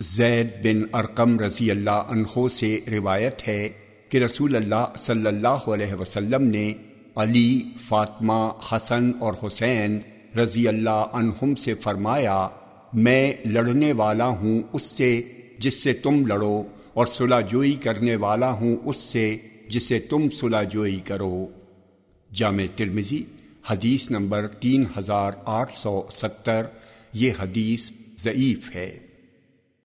زید بن ارقم رضی اللہ عنہ سے روایت ہے کہ رسول اللہ صلی اللہ علیہ وسلم نے علی، فاطمہ، حسن اور حسین رضی اللہ عنہم سے فرمایا، میں لڑنے والا ہوں اس سے جس سے تم لڑو اور صلح جوئی کرنے والا ہوں اس سے جسے تم صلح جوئی کرو۔ جامع ترمزی حدیث نمبر تین ہزار آٹھ سو ستر، یہ حدیث ضعیف ہے۔